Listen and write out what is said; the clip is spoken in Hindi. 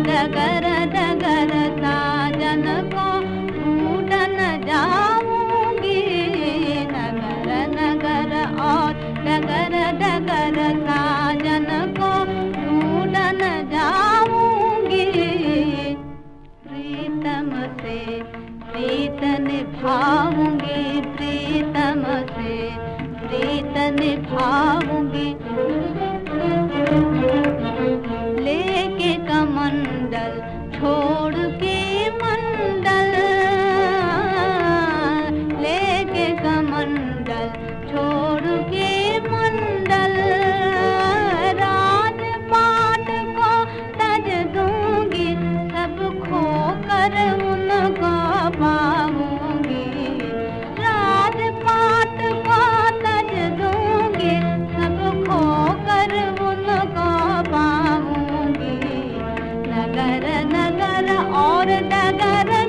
डगर डगर साजन को ढूंढन जाऊँगी। नगर नगर और डगर डगर साजन को ढूंढन जाऊँगी। प्रीतम से प्रीत निभाऊँगी प्रीतम से निभाऊँगी लेके कमंडल छोड़ के मंडल। लेके कमंडल छोड़ के मंडल। राजपाट को तज दूँगी, सब खो कर ರ